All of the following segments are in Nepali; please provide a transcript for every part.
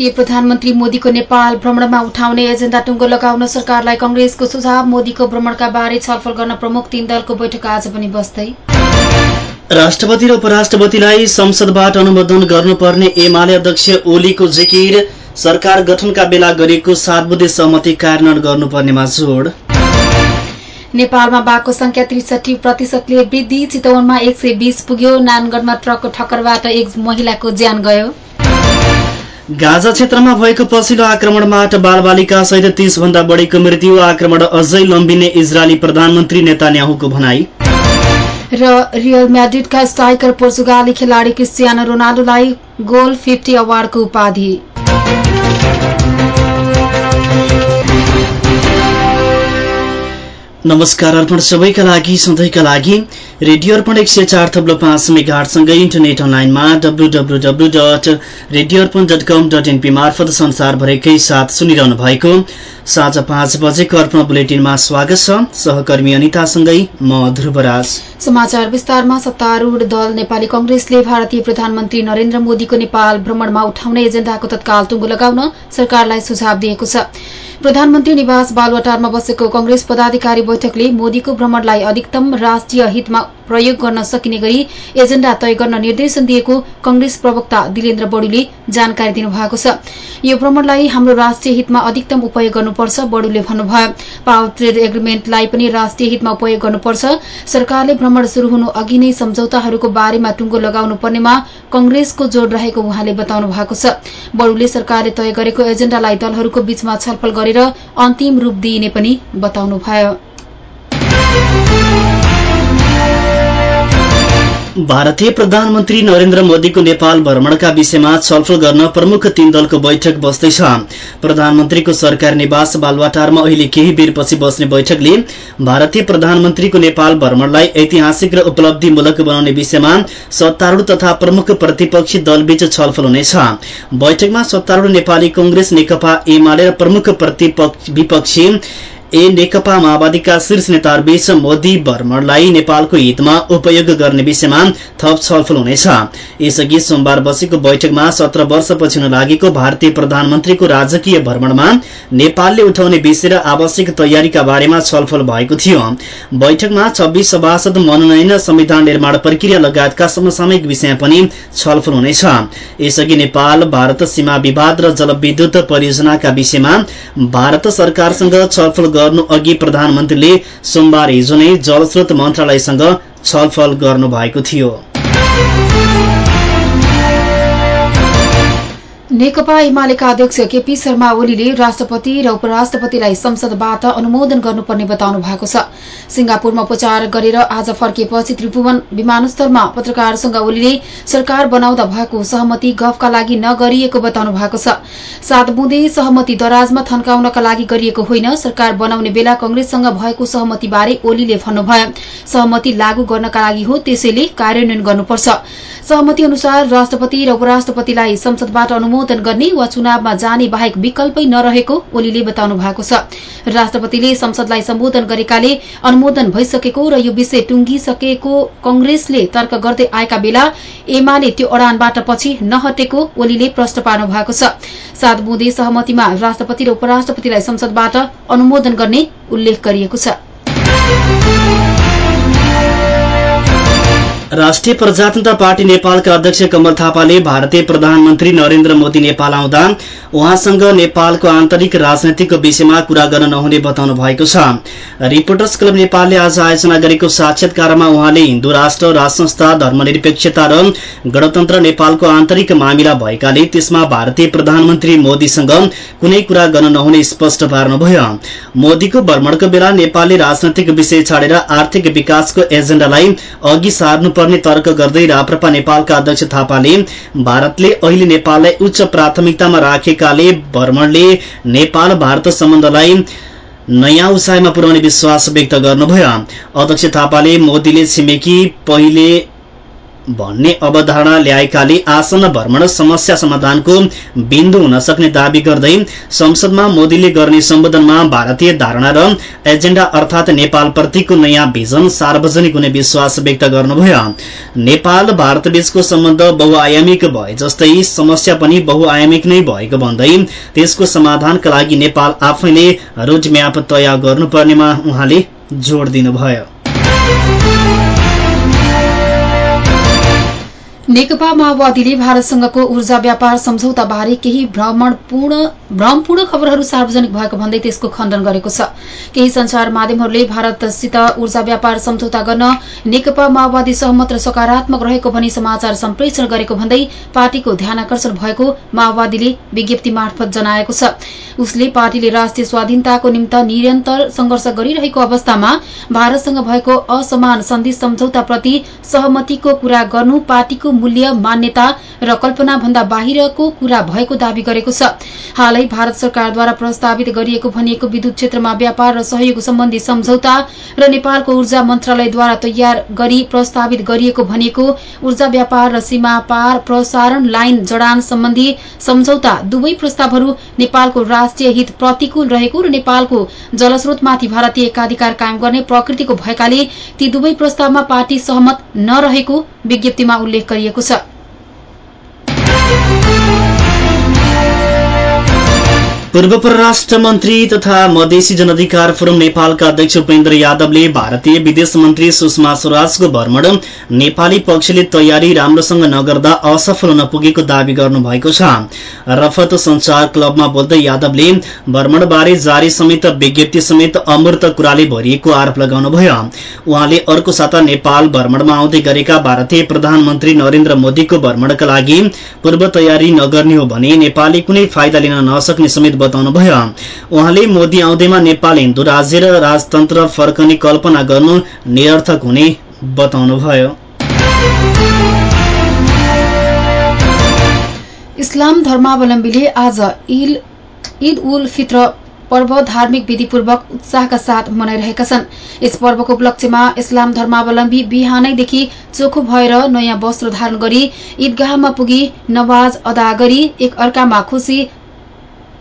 भारतीय प्रधानमन्त्री मोदीको नेपाल भ्रमणमा उठाउने एजेण्डा टुङ्गो लगाउन सरकारलाई कंग्रेसको सुझाव मोदीको भ्रमणका बारे छलफल गर्न प्रमुख तीन दलको बैठक आज पनि बस्दै। राष्ट्रपति र उपराष्ट्रपतिलाई संसदबाट अनुमोदन गर्नुपर्ने एमाले अध्यक्ष ओलीको जिकिर सरकार गठनका बेला गरिएको सात बुधे सहमति कार्यान्वयन गर्नुपर्नेमा जोड नेपालमा बाघको संख्या त्रिसठी प्रतिशतले वृद्धि चितवनमा एक सय बीस पुग्यो नानगढमा ट्रकको ठक्करबाट एक महिलाको ज्यान गयो। गाजा क्षेत्रमा भएको पछिल्लो आक्रमणबाट बालबालिका सहित तीस भन्दा बढीको मृत्यु आक्रमण अझै लम्बिने इजरायली प्रधानमन्त्री नेतान्याहुको भनाई। र रियल म्याड्रिडका स्ट्राइकर पोर्चुगाली खेलाडी क्रिस्टियानो रोनाल्डोलाई गोल फिफ्टी अवार्डको उपाधि। नमस्कार अर्पण सबैका लागि सधैँका लागि रेडियो अर्पण एक सय चार थप्लो पाँच मेगाहरूसँगै इन्टरनेट अनलाइनमा W dot radio Arpan dot com dot NP मार्फत संसारभरिकै साथ सुनिरहनु भएको साँझ पाँच बजेको अर्पण बुलेटिनमा स्वागत छ। सहकर्मी अनितासँगै म ध्रुवराज समाचार विस्तारमा सत्तारूढ़ दल नेपाली कंग्रेसले भारतीय प्रधानमन्त्री नरेन्द्र मोदीको नेपाल भ्रमणमा उठाउने एजेण्डाको तत्काल टुङ्गो लगाउन सरकारलाई सुझाव दिएको छ। प्रधानमन्त्री निवास बालुवाटारमा बसेको कंग्रेस पदाधिकारी बैठकले मोदीको भ्रमणलाई अधिकतम राष्ट्रिय हितमा प्रयोग गर्न सकिने गरी एजेण्डा तय गर्न निर्देशन दिएको कंग्रेस प्रवक्ता दिलेन्द्र बडुले जानकारी दिनुभएको छ। यो भ्रमणलाई हाम्रो राष्ट्रिय हितमा अधिकतम उपयोग गर्नुपर्छ बडुले भन्नुभयो। पावर ट्रेड एग्रीमेन्टलाई पनि राष्ट्रिय हितमा उपयोग गर्नुपर्छ। सरकारले भ्रमण शुरू हुनु अघि नै सम्झौताहरूको बारेमा टुङ्गो लगाउनु पर्नेमा कंग्रेसको जोड़ रहेको उहाँले बताउनु भएको छ। बडुले सरकारले तय गरेको एजेण्डालाई दलहरूको बीचमा छलफल गरेर अन्तिम रूप दिइने पनि बताउनुभयो। भारतीय प्रधानमन्त्री नरेन्द्र मोदीको नेपाल भ्रमणका विषयमा छलफल गर्न प्रमुख तीन दलको बैठक बस्दैछ। प्रधानमन्त्रीको सरकार निवास बालवाटारमा अहिले केही बेरपछि बस्ने बैठकले भारतीय प्रधानमन्त्रीको नेपाल भ्रमणलाई ऐतिहासिक र उपलब्धिमूलक बनाउने विषयमा सत्तारूढ़ तथा प्रमुख प्रतिपक्षी दलबीच छलफल हुनेछ। बैठकमा सत्तारूढ़ नेपाली कंग्रेस नेकपा एमाले र प्रमुख विपक्षी ए नेकपा माओवादीका शीर्ष नेताहरूबीच मोदी भ्रमणलाई नेपालको हितमा उपयोग गर्ने विषयमा थप छलफल हुनेछ। यसअघि सोमबार बसेको बैठकमा सत्र वर्षपछि हुन लागेको भारतीय प्रधानमन्त्रीको राजकीय भ्रमणमा नेपालले उठाउने विषय र आवश्यक तयारीका बारेमा छलफल भएको थियो। बैठकमा छब्बीस सभासद मनोनयन संविधान निर्माण प्रक्रिया लगायतका समसामयिक विषय पनि छलफल हुनेछ। यसअघि नेपाल भारत सीमा विवाद र जलविद्युत परियोजनाका विषयमा भारत सरकारसँग छलफल गर्नु अघि प्रधानमन्त्रीले सोमबार हिजो नै जलस्रोत मन्त्रालयसँग छलफल गर्नु भएको थियो। नेकपा एमालेका अध्यक्ष केपी शर्मा ओलीले राष्ट्रपति र उपराष्ट्रपतिलाई संसदबाट अनुमोदन गर्नुपर्ने बताउनु भएको छ। सिंगापुरमा उपचार गरेर आज फर्किएपछि त्रिभुवन विमानस्थलमा पत्रकारसँग ओलीले सरकार बनाउँदा भएको सहमति गफका लागि नगरिएको बताउनु भएको छ। सात बुँदे सहमति दराजमा थन्काउनका लागि गरिएको होइन सरकार बनाउने बेला कंग्रेससँग भएको सहमतिबारे ओलीले भन्नुभयो। सहमति लागू गर्नका लागि हो त्यसैले कार्यान्वयन गर्नुपर्छ। सहमति अनुसार राष्ट्रपति र उपराष्ट्रपतिलाई संसदबाट अनुमोदन गर्ने वा चुनावमा जाने बाहेक विकल्पै नरहेको ओलीले बताउनु भएको छ। राष्ट्रपतिले संसदलाई सम्बोधन गरेकाले अनुमोदन भइसकेको र यो विषय टुंगिसकेको कंग्रेसले तर्क गर्दै आएका बेला एमाले त्यो अडानबाट पछि नहटेको ओलीले प्रश्न पार्नु भएको छ। सात बुँदे सहमतिमा राष्ट्रपति र उपराष्ट्रपतिलाई संसदबाट अनुमोदन गर्ने उल्लेख गरिएको छ। राष्ट्रिय प्रजातन्त्र पार्टी नेपालका अध्यक्ष कमल थापाले भारतीय प्रधानमन्त्री नरेन्द्र मोदी नेपाल आउँदा उहाँसँग नेपालको आन्तरिक राजनैतिक विषयमा कुरा गर्न नहुने बताउनु भएको छ। रिपोर्टर्स क्लब नेपालले आज आयोजना गरेको साक्षात्कारमा उहाँले हिन्दू राष्ट्र राज संस्था धर्मनिरपेक्षता र गणतन्त्र नेपालको आन्तरिक मामिला भएकाले त्यसमा भारतीय प्रधानमन्त्री मोदीसँग कुनै कुरा गर्न नहुने स्पष्ट पार्नुभयो। मोदीको भ्रमणको बेला नेपालले राजनैतिक विषय छाडेर आर्थिक विकासको एजेण्डालाई अघि सार्नु पर्ने तर्क गर्दै राप्रपा नेपालका अध्यक्ष थापाले भारतले अहिले नेपाललाई उच्च प्राथमिकतामा राखेकाले भ्रमणले नेपाल भारत सम्बन्धलाई नयाँ उचाइमा पुर्याउने विश्वास व्यक्त गर्नुभयो। अध्यक्ष थापाले मोदीले छिमेकी पहिले भन्ने अवधारणा ल्याएकाले आसन भ्रमण समस्या समाधानको बिन्दु हुन सक्ने दावी गर्दै संसदमा मोदीले गर्ने सम्बोधनमा भारतीय धारणा र एजेण्डा अर्थात नेपालप्रतिको नयाँ भिजन सार्वजनिक हुने विश्वास व्यक्त गर्नुभयो। नेपाल भारत बीचको सम्बन्ध बहुआयामिक भए जस्तै समस्या पनि बहुआयामिक नै भएको भन्दै त्यसको समाधानका लागि नेपाल आफैले रोडम्याप तयार गर्नुपर्नेमा उहाँले जोड़ दिनुभयो। नेकपा माओवादीले भारतसँगको ऊर्जा व्यापार सम्झौताबारे केही भ्रमपूर्ण खबरहरू सार्वजनिक भएको भन्दै त्यसको खण्डन गरेको छ। केही संचार माध्यमहरूले भारतसित ऊर्जा व्यापार सम्झौता गर्न नेकपा माओवादी सहमत र सकारात्मक रहेको भनी समाचार सम्प्रेषण गरेको भन्दै पार्टीको ध्यानकर्षण भएको माओवादीले विज्ञप्ति मार्फत जनाएको छ। उसले पार्टीले राष्ट्रिय स्वाधीनताको निम्ति निरन्तर संघर्ष गरिरहेको अवस्थामा भारतसँग भएको असमान सन्धि सम्झौताप्रति सहमतिको कुरा गर्नु पार्टीको मूल्य मान्यता र कल्पना भन्दा बाहिरको कुरा भएको दावी गरेको छ। हालै भारत सरकारद्वारा प्रस्तावित गरिएको भनिएको विद्युत क्षेत्रमा व्यापार र सहयोग सम्बन्धी सम्झौता र नेपालको ऊर्जा मन्त्रालयद्वारा तयार गरी प्रस्तावित गरिएको भनिएको ऊर्जा व्यापार र सीमा पार प्रसारण लाइन जडान सम्बन्धी सम्झौता दुवै प्रस्तावहरू नेपालको राष्ट्रिय हित प्रतिकूल रहेको र नेपालको जलस्रोतमाथि भारतीय एकाधिकार कायम गर्ने प्रकृतिको भएकाले ती दुवै प्रस्तावमा पार्टी सहमत नरहेको विज्ञप्तिमा उल्लेख गरिएको छ। पूर्व परराष्ट्र मन्त्री तथा मधेसी जनअधिकार फोरम नेपालका अध्यक्ष उपेन्द्र यादवले भारतीय विदेश मन्त्री सुषमा स्वराजको भ्रमण नेपाली पक्षले तयारी राम्रोसँग नगर्दा असफल हुन पुगेको दावी गर्नुभएको छ। रफत संचार क्लबमा बोल्दै यादवले भ्रमणबारे जारी समेत विज्ञप्ति समेत अमूर्त कुराले भरिएको आरोप लगाउनुभयो। उहाँले अर्को साता नेपाल भ्रमणमा आउँदै गरेका भारतीय प्रधानमन्त्री नरेन्द्र मोदीको भ्रमणका लागि पूर्व तयारी नगर्ने हो भने नेपालले कुनै फाइदा लिन नसक्ने समेत बताउनुभयो। उहाँले मोदी आउँदैमा नेपाल हिन्दू राज्य र राजतन्त्र फर्कने कल्पना गर्नु निरर्थक हुने बताउनुभयो। इस्लाम धर्मावलम्बीले आज ईद उल फित्र पर्व धार्मिक विधिपूर्वक उत्साहका साथ मनाइरहेका छन्। यस पर्वको उपलक्ष्यमा इस्लाम धर्मावलम्बी बिहानैदेखि चोखो भएर नयाँ वस्त्र धारण गरी ईदगाहमा पुगी नवाज अदा गरी एक अर्कामा खुशी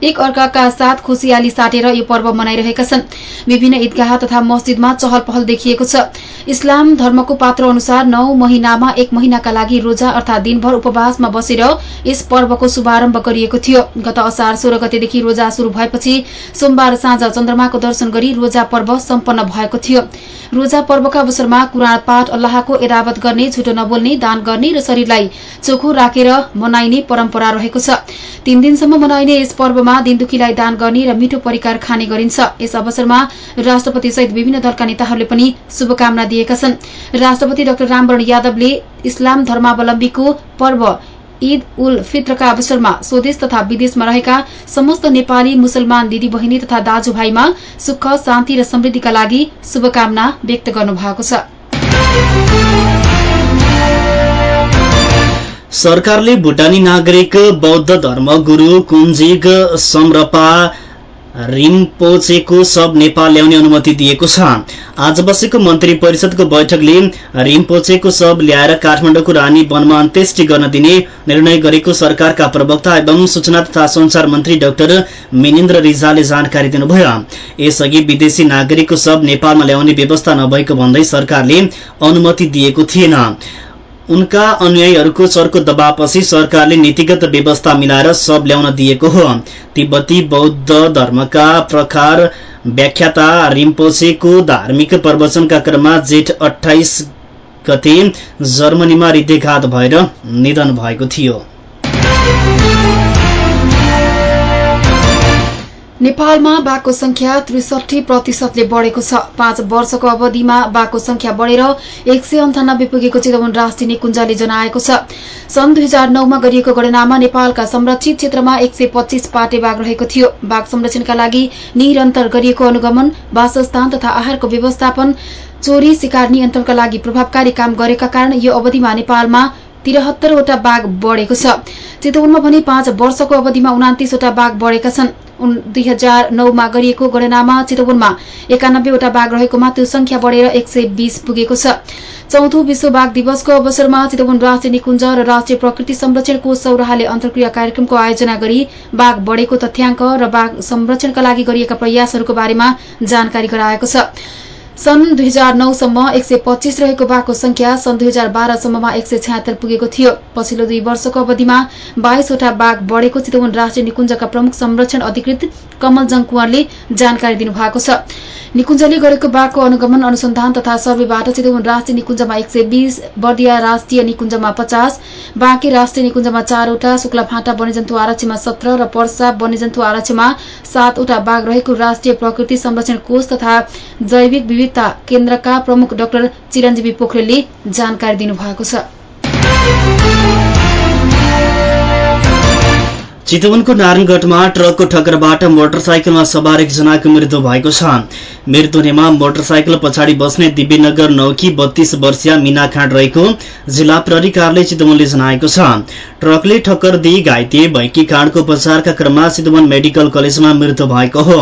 एक अर्काका साथ खुसियाली साटेर यो पर्व मनाइरहेका छन्। विभिन्न ईदगाह तथा मस्जिदमा चहल पहल देखिएको छ। इस्लाम धर्मको पात्र अनुसार नौ महिनामा एक महिनाका लागि रोजा अर्थात दिनभर उपवासमा बसेर यस पर्वको शुभारम्भ गरिएको थियो। गत असार सोह्र गतेदेखि रोजा शुरू भएपछि सोमबार साँझ चन्द्रमाको दर्शन गरी रोजा पर्व सम्पन्न भएको थियो। रोजा पर्वका अवसरमा कुरान पाठ अल्लाहको एदावत गर्ने झुटो नबोल्ने दान गर्ने र शरीरलाई चोखो राखेर मनाइने परम्परा रहेको छ। तीन दिनसम्म मनाइने यस पर्वमा अवसरमा दिनदुखीलाई दान गर्ने र मिठो परिकार खाने गरिन्छ। यस अवसरमा राष्ट्रपति सहित विभिन्न दलका नेताहरूले पनि शुभकामना दिएका छन्। राष्ट्रपति डाक्टर रामवरण यादवले इस्लाम धर्मावलम्बीको पर्व ईद उल फित्रका अवसरमा स्वदेश तथा विदेशमा रहेका समस्त नेपाली मुसलमान दिदी बहिनी तथा दाजुभाइमा सुख शान्ति र समृद्धिका लागि शुभकामना व्यक्त गर्नुभएको छ। सरकारले भुटानी नागरिक बौद्ध धर्मगुरू कुञ्जिग समरपा रिम्पोचेको सब नेपाल ल्याउने अनुमति दिएको छ। आज बसेको मन्त्री परिषदको बैठकले रिम्पोचेको सब ल्याएर काठमाडौँको रानी वनमा अन्त्येष्टि गर्न दिने निर्णय गरेको सरकारका प्रवक्ता एवं सूचना तथा संचार मन्त्री डाक्टर मिनेन्द्र रिजालले जानकारी दिनुभयो। यसअघि विदेशी नागरिकको सब नेपालमा ल्याउने व्यवस्था नभएको भन्दै सरकारले अनुमति दिएको थिएन। उनका अनुयायीहरूको चर्को दबावपछि सरकारले नीतिगत व्यवस्था मिलाएर सब ल्याउन दिएको हो। तिब्बती बौद्ध धर्मका प्रकार व्याख्याता रिम्पोसेको धार्मिक प्रवचनका क्रममा जेठ अठाइस गते जर्मनीमा हृदयघात भएर निधन भएको थियो। नेपालमा बाघको संख्या त्रिसठी प्रतिशतले बढेको छ। पाँच वर्षको अवधिमा बाघको संख्या बढेर एक सय अन्ठानब्बे पुगेको चितवन राष्ट्रिय निकुञ्जले जनाएको छ। सन् दुई हजार नौमा गरिएको गणनामा नेपालका संरक्षित क्षेत्रमा एक सय पच्चीस पाटे बाघ रहेको थियो। बाघ संरक्षणका लागि निरन्तर गरिएको अनुगमन वासस्थान तथा आहारको व्यवस्थापन चोरी शिकार नियन्त्रणका लागि प्रभावकारी काम गरेका कारण यो अवधिमा नेपालमा तिरहत्तरवटा बाघ बढ़ेको छ। चितवनमा भने पाँच वर्षको अवधिमा उनातिसवटा बाघ बढ़ेका छन्। दुई हजार नौमा गरिएको गणनामा चितवनमा एकानब्बेवटा बाघ रहेकोमा त्यो संख्या बढेर एक सय बीस पुगेको छ। चौथो विश्व बाघ दिवसको अवसरमा चितवन राष्ट्रिय निकुञ्ज र राष्ट्रिय प्रकृति संरक्षण कोष सौराहाले अन्तर्क्रिया कार्यक्रमको आयोजना गरी बाघ बढेको तथ्याङ्क र बाघ संरक्षणका लागि गरिएका प्रयासहरूको बारेमा जानकारी गराएको छ। सन् दुई हजार नौसम्म एक सय पच्चीस रहेको बाघको संख्या सन् दुई हजार बाह्रसम्ममा एक सय छ्यात्तर पुगेको थियो। पछिल्लो दुई वर्षको अवधिमा बाइसवटा बाघ बढेको चितवन राष्ट्रिय निकुञ्जका प्रमुख संरक्षण अधिकृत कमलजङ कुँवरले जानकारी दिनुभएको छ। निकुञ्जले गरेको बाघको अनुगमन अनुसन्धान तथा सर्वेबाट चितवन राष्ट्रिय निकुञ्जमा एक सय बीस बर्दिया राष्ट्रिय निकुञ्जमा पचास बाँके राष्ट्रिय निकुञ्जमा चारवटा शुक्लाफाँटा वन्यजन्तु आरक्षीमा सत्र र पर्सा वन्यजन्तु आरक्षीमा सातवटा बाघ रहेको राष्ट्रिय प्रकृति संरक्षण कोष तथा जैविक विविधता केन्द्रका प्रमुख डाक्टर चिरञ्जीवी पोखरेलले जानकारी दिनुभएको छ। चितवनको नारायणगढमा ट्रकको ठक्करबाट मोटरसाइकलमा सवार एकजनाको मृत्यु भएको छ। मृत्यु हुनेमा मोटरसाइकल पछाडि बस्ने दिव्यनगर नौकी बत्तीस वर्षीय मिना खाँड रहेको जिल्ला प्रहरी कार्यालय चितवनले जनाएको छ। ट्रकले ठक्कर दिई घाइते भएकी खाँडको उपचारका क्रममा चितवन मेडिकल कलेजमा मृत्यु भएको हो।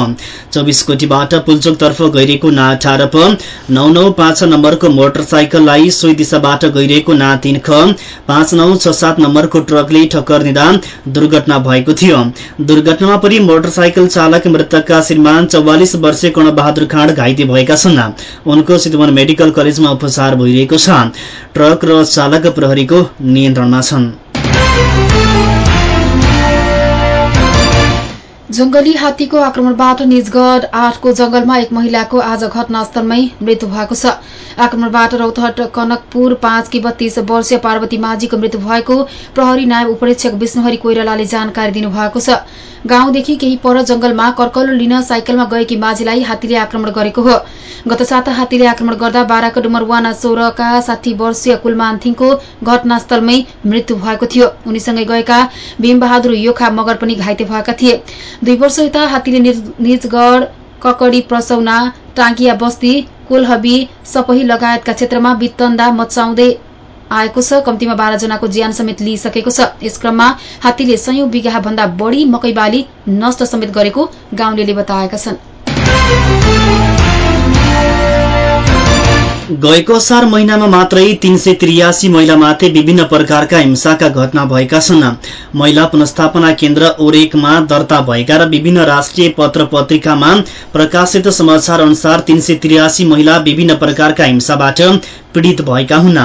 चौबिस कोटीबाट पुल्चोकतर्फ गइरहेको ना अठार नौ नौ पाँच नम्बरको मोटरसाइकललाई सोही दिशाबाट गइरहेको ना तीन ख पाँच नौ छ सात नम्बरको ट्रकले ठक्कर दिँदा दुर्घटना भएको थियो। दुर्घटनामा परि मोटरसाइकल चालक मृतकका श्रीमान चौवालिस वर्षीय कर्णबहादुर खाँड घाइते भएका छन्। उनको चितवन मेडिकल कलेजमा उपचार भइरहेको छ। ट्रक र चालक प्रहरीको नियन्त्रणमा छन्। जंगली हात्तीको आक्रमणबाट निजगढ आठको जंगलमा एक महिलाको आज घटनास्थलमै मृत्यु भएको छ। आक्रमणबाट रौतहट कनकपुर पाँच कि बत्तीस वर्षीय पार्वती माझीको मृत्यु भएको प्रहरी नायब उपरीक्षक विष्णुहरी कोइरालाले जानकारी दिनुभएको छ। गाउँदेखि केही पर जंगलमा कर्कलो लिन साइकलमा गएकी माझीलाई हात्तीले आक्रमण गरेको हो। गत साता हात्तीले आक्रमण गर्दा बाराको डुमरवाना सोह्रका साठी वर्षीय कुलमान्थिङको घटनास्थलमै मृत्यु भएको थियो। उनीसँगै गएका भीमबहादुर योखा मगर पनि घाइते भएका थिए। दुई वर्ष यता हात्तीले निजगढ ककडी प्रसौना टाङ्गिया बस्ती कोलहबी सपही लगायतका क्षेत्रमा वित्तन्दा मचाउँदै आएको छ। कम्तीमा बाह्रजनाको ज्यान समेत लिइसकेको छ। यस क्रममा हात्तीले सयौं बिघा भन्दा बढ़ी मकै बाली नष्ट समेत गरेको गाउँले बताएका छन्। गएको असार महिनामा मात्रै तीन सय त्रियासी महिलामाथि विभिन्न प्रकारका हिंसाका घटना भएका छन्। महिला पुनस्थापना केन्द्र ओरेकमा दर्ता भएका र विभिन्न राष्ट्रिय पत्र पत्रिकामा प्रकाशित समाचार अनुसार तीन सय त्रियासी महिला विभिन्न प्रकारका हिंसाबाट पीड़ित भएका हुन्।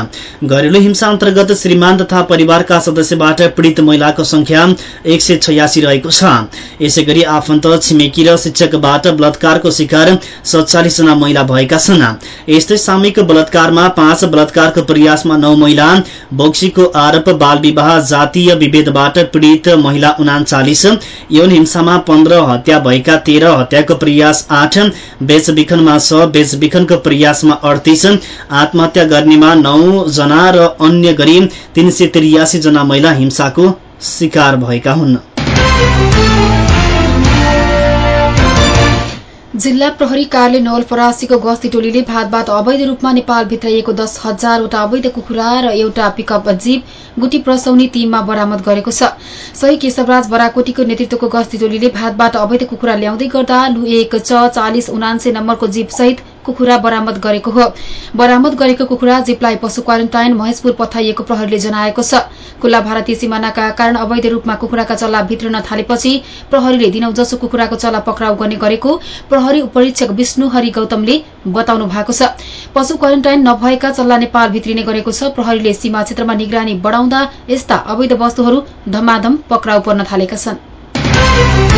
घरेलु हिंसा अन्तर्गत श्रीमान तथा परिवारका सदस्यबाट पीड़ित महिलाको संख्या एक सय छयासी रहेको छ। यसै गरी आफन्त छिमेकी र शिक्षकबाट बलात्कारको शिकार सत्तालिस जना महिला भएका छन्। यस्तै बलात्कारमा पाँच बलात्कारको प्रयासमा नौ महिला बोक्सीको आरोप बाल विवाह जातीय विभेदबाट पीड़ित महिला उनाचालिस यौन हिंसामा पन्ध्र हत्या भएका तेह्र हत्याको प्रयास आठ बेचबिखनमा छ बेचबिखनको प्रयासमा अडतिस आत्महत्या हत्या गर्नेमा नौ जना र अन्य गरी तीन जना महिला हिंसाको शिकार भएका हुन्। जिल्ला प्रहरी कार्यालय नवलपरासीको गस्ती टोलीले भातबाट अवैध रूपमा नेपाल भित्राइएको दस हजारवटा अवैध कुखुरा र एउटा पिकअप जीप गुटी प्रसौनी टीममा बरामद गरेको छ। सही केशवराज बराकोटीको नेतृत्वको गस्ती टोलीले भातबाट अवैध कुखुरा ल्याउँदै गर्दा लु एक च चालिस उनान्से नम्बरको जीप सहित कुखुरा बरामद गरेको हो। बरामद गरेको कुखुरा जीपलाई पशु क्वारेन्टाइन महेशपुर पठाइएको प्रहरीले जनाएको छ। खुल्ला भारतीय सिमानाका कारण अवैध रूपमा कुखुराका चल्ला भित्रन थालेपछि प्रहरीले दिनौ जसो कुखुराको चल्ला पक्राउ गर्ने गरेको प्रहरी उपरीक्षक विष्णु हरि गौतमले बताउनु भएको छ। पशु क्वारेन्टाइन नभएका चल्ला नेपाल भित्रिने गरेको छ। प्रहरीले सीमा क्षेत्रमा निगरानी बढ़ाउँदा यस्ता अवैध वस्तुहरू धमाधम पक्राउ पर्न थालेका छन्।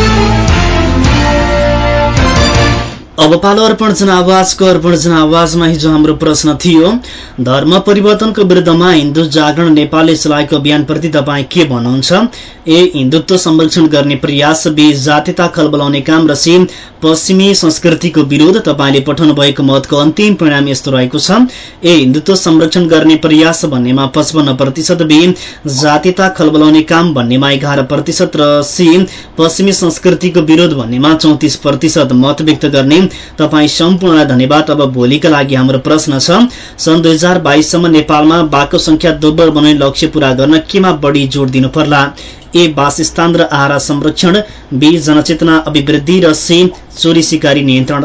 अब पालो अर्पण जनावाजको अर्पण जनावाजमा हिजो हाम्रो प्रश्न थियो धर्म परिवर्तनको विरुद्धमा हिन्दू जागरण नेपालले चलाएको अभियानप्रति तपाईँ के भन्नुहुन्छ? ए हिन्दुत्व संरक्षण गर्ने प्रयास बी जातिता खलबलाउने काम र सी पश्चिमी संस्कृतिको विरोध तपाईँले पठाउनु भएको मतको अन्तिम परिणाम यस्तो रहेको छ। ए हिन्दुत्व संरक्षण गर्ने प्रयास भन्नेमा पचपन्न प्रतिशत बी जातिता खलबलाउने काम भन्नेमा एघार प्रतिशत र सी पश्चिमी संस्कृतिको विरोध भन्नेमा चौतिस प्रतिशत। मत व्यक्त गर्ने तपाईँ सम्पूर्णलाई धन्यवाद। अब भोलिका लागि हाम्रो प्रश्न छ सन् दुई हजार बाइससम्म नेपालमा बाघको संख्या दोब्बर बनाउने लक्ष्य पूरा गर्न केमा बढी जोड़ दिनु पर्ला? ए वासस्थान र आहारा संरक्षण बी जनचेतना अभिवृद्धि र सी चोरी सिकारी नियन्त्रण।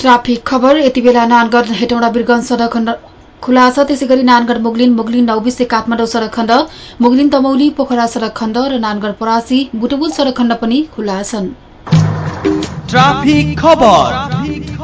ट्राफिक खबर यति बेला नानगढ हेटौँडा बिरगञ्ज सडक खण्ड खुला छ त्यसै गरी नानगढ मुगलिन मुगलिन नौबिसे काठमाडौँ सडक खण्ड मुगलिन तमौली पोखरा सडक खण्ड र नानगढ परासी बुटुबुल सडक खण्ड पनि खुला छन्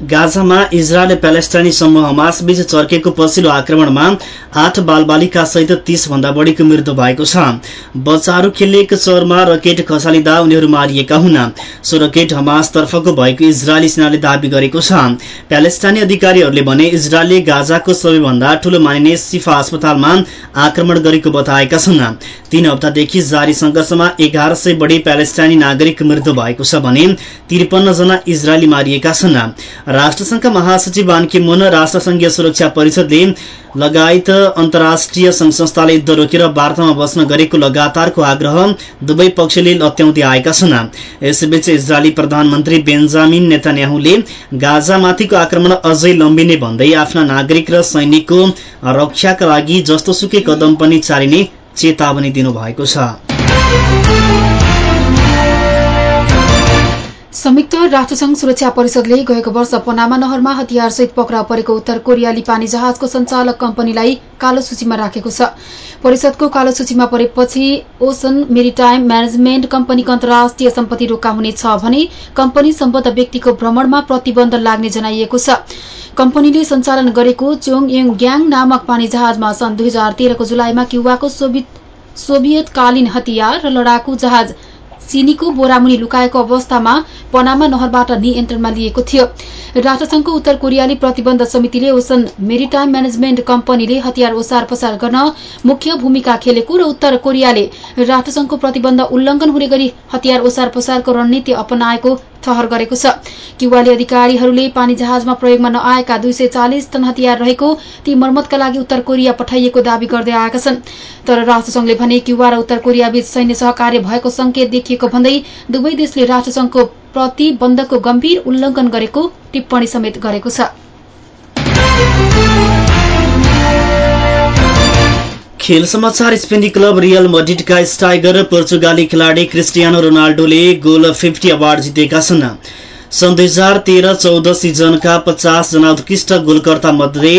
गाजामा इजरायल प्यालेस्टाइनी समूह हमासबीच चर्केको पछिल्लो आक्रमणमा आठ बालबालिका सहित तीस भन्दा बढीको मृत्यु भएको छ। बच्चाहरू खेल्ने एक चौरमा रकेट खसालिँदा उनीहरू मारिएका हुन्। सो रकेट हमास तर्फको भएको इजरायली सेनाले दावी गरेको छ। प्यालेस्टाइनी अधिकारीहरूले भने इजरायलले गाजाको सबैभन्दा ठूलो मानिने सिफा अस्पतालमा आक्रमण गरेको बताएका छन्। तीन हप्तादेखि जारी संघर्षमा एघार सय बढी प्यालेस्टाइनी नागरिक मृत्यु भएको छ भने त्रिपन्न जना इजरायली मारिएका छन्। राष्ट्रसंघका महासचिव बान की मुन राष्ट्रसंघीय सुरक्षा परिषदले लगायत अन्तर्राष्ट्रिय संघ संस्थाले युद्ध रोकेर वार्तामा बस्न गरेको लगातारको आग्रह दुवै पक्षले लत्याउँदै आएका छन्। यसैबीच इजरायली प्रधानमन्त्री बेन्जामिन नेतान्याहुले गाजामाथिको आक्रमण अझै लम्बिने भन्दै आफ्ना नागरिक र सैनिकको रक्षाका लागि जस्तोसुकै कदम पनि चालिने चेतावनी दिनुभएको छ। संयुक्त राष्ट्रसंघ सुरक्षा परिषदले गएको वर्ष पनामा नहरमा हतियारसहित पक्राउ परेको उत्तर कोरियाली पानी जहाजको संचालक कम्पनीलाई कालो सूचीमा राखेको छ। परिषदको कालो सूचीमा परेपछि ओसन मेरिटाइम म्यानेजमेन्ट कम्पनीको अन्तर्राष्ट्रिय सम्पत्ति रोका हुनेछ भने कम्पनी सम्बद्ध व्यक्तिको भ्रमणमा प्रतिबन्ध लाग्ने जनाइएको छ। कम्पनीले सञ्चालन गरेको चोङ यङ ग्याङ नामक पानी जहाजमा सन् दुई हजार तेह्रको जुलाईमा क्युबाको सोभियतकालीन हतियार र लडाकु जहाज चिनीको बोरामुनि लुकाएको अवस्थामा पनामा नहरबाट नियन्त्रणमा लिएको थियो। राष्ट्रसंघको उत्तर कोरियाली प्रतिबन्ध समितिले ओसन मेरिटाइम म्यानेजमेन्ट कम्पनीले हतियार ओसार पसार गर्न मुख्य भूमिका खेलेको र उत्तर कोरियाले राष्ट्रसंघको प्रतिबन्ध उल्लंघन हुने गरी हतियार ओसार पसारको रणनीति अपनाएको ठहर गरेको छ। क्युबाली अधिकारीहरूले पानी जहाजमा प्रयोगमा नआएका दुई सय चालिस टन हतियार रहेको ती मर्मतका लागि उत्तर कोरिया पठाइएको दावी गर्दै आएका छन्। तर राष्ट्रसंघले भने क्युबा र उत्तर कोरिया बीच सैन्य सहकार्य भएको संकेत देखिएको भन्दै दुवै देशले राष्ट्रसंघको प्रतिबन्धको गम्भीर उल्लंघन गरेको टिप्पणी समेत गरेको छ। खेल समाचार स्पेनी क्लब रियल मड्रिडका स्टाइगर पोर्चुगाली खेलाडी क्रिस्टियानो रोनाल्डोले गोल फिफ्टी अवार्ड जितेका छन्। सन् दुई हजार तेह्र चौध सिजनका पचास जना उत्कृष्ट गोलकर्ता मध्ये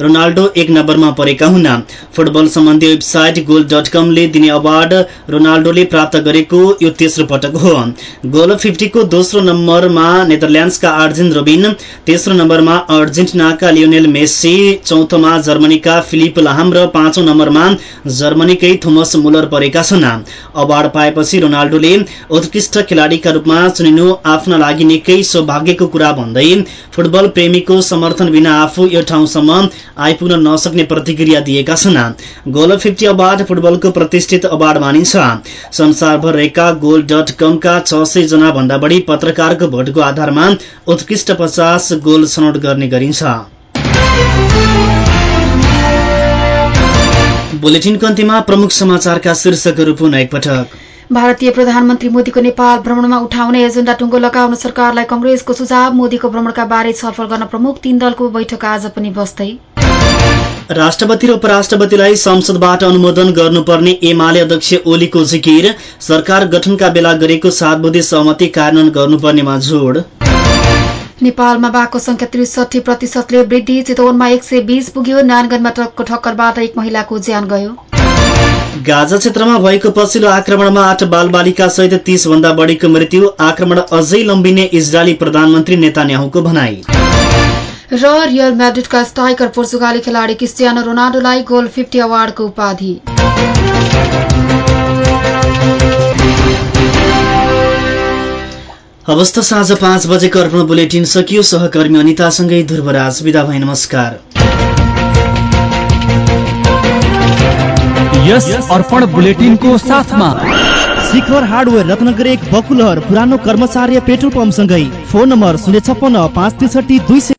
रोनाल्डो एक नम्बरमा परेका हुन्। फुटबल सम्बन्धी वेबसाइट गोल डट कमले दिने अवार्ड रोनाल्डोले प्राप्त गरेको यो तेस्रो पटक हो। गोल फिफ्टीको दोस्रो नम्बरमा नेदरल्याण्ड्सका आर्जिन रोबिन तेस्रो नम्बरमा अर्जेन्टिनाका लियोनेल मेस्सी चौथोमा जर्मनीका फिलिप लाहाम र पाँचौं नम्बरमा जर्मनीकै थोमस मुलर परेका छन्। अवार्ड पाएपछि रोनाल्डोले उत्कृष्ट खेलाडीका रूपमा चुनिनु आफ्ना लागि निकै सौभाग्यको कुरा भन्दै फुटबल प्रेमीको समर्थन बिना आफू यो ठाउँसम्म आइपुग्न नसक्ने प्रतिक्रिया दिएका छन्। गोल फिफ्टी अवार्ड फुटबलको प्रतिष्ठित अवार्ड मानिन्छ। संसारभर रहेका गोल डट कमका छ सय जना भन्दा बढी पत्रकारको भोटको आधारमा उत्कृष्ट पचास गोल छनौट गर्ने गरिन्छ। बुलेटिनको अन्त्यमा प्रमुख समाचारका शीर्षकहरू पुनः एकपटक। भारतीय प्रधानमन्त्री मोदीको नेपाल भ्रमणमा उठाउने एजेण्डा टुङ्गो लगाउन सरकारलाई कंग्रेसको सुझाव मोदीको भ्रमणका बारे छलफल गर्न प्रमुख तीन दलको बैठक आज पनि बस्दै। राष्ट्रपति र उपराष्ट्रपतिलाई संसदबाट अनुमोदन गर्नुपर्ने एमाले अध्यक्ष ओलीको जिकिर सरकार गठनका बेला गरेको सात बुधे सहमति कार्यान्वयन गर्नुपर्नेमा जोड नेपालमा बाघको संख्या त्रिसठी प्रतिशतले वृद्धि चितवनमा एक सय बीस पुग्यो नानगढमा ट्रकको ठक्करबाट एक महिलाको ज्यान गयो। गाजा क्षेत्रमा भएको पछिल्लो आक्रमणमा आठ बालबालिका सहित तीस भन्दा बढीको मृत्यु। आक्रमण अझै लम्बिने इजरायली प्रधानमन्त्री नेतान्याहुको भनाई। र रियल म्याड्रिडका स्ट्राइकर पोर्चुगाली खेलाडी क्रिस्टियानो रोनाल्डोलाई गोल फिफ्टी अवार्डको उपाधि। अवस्था साँझ पाँच बजेको अर्पण बुलेटिन सकियो। सहकर्मी अनितासँगै ध्रुवराज विदा भए नमस्कार। यस अर्पण बुलेटिनको साथमा। शिखर हार्डवेयर रत्नगर एक बकुलहर पुरानो कर्मचार्य पेट्रोल पम्पसँगै। फोन नम्बर शून्य छप्पन्न पाँच त्रिसठी दुई सय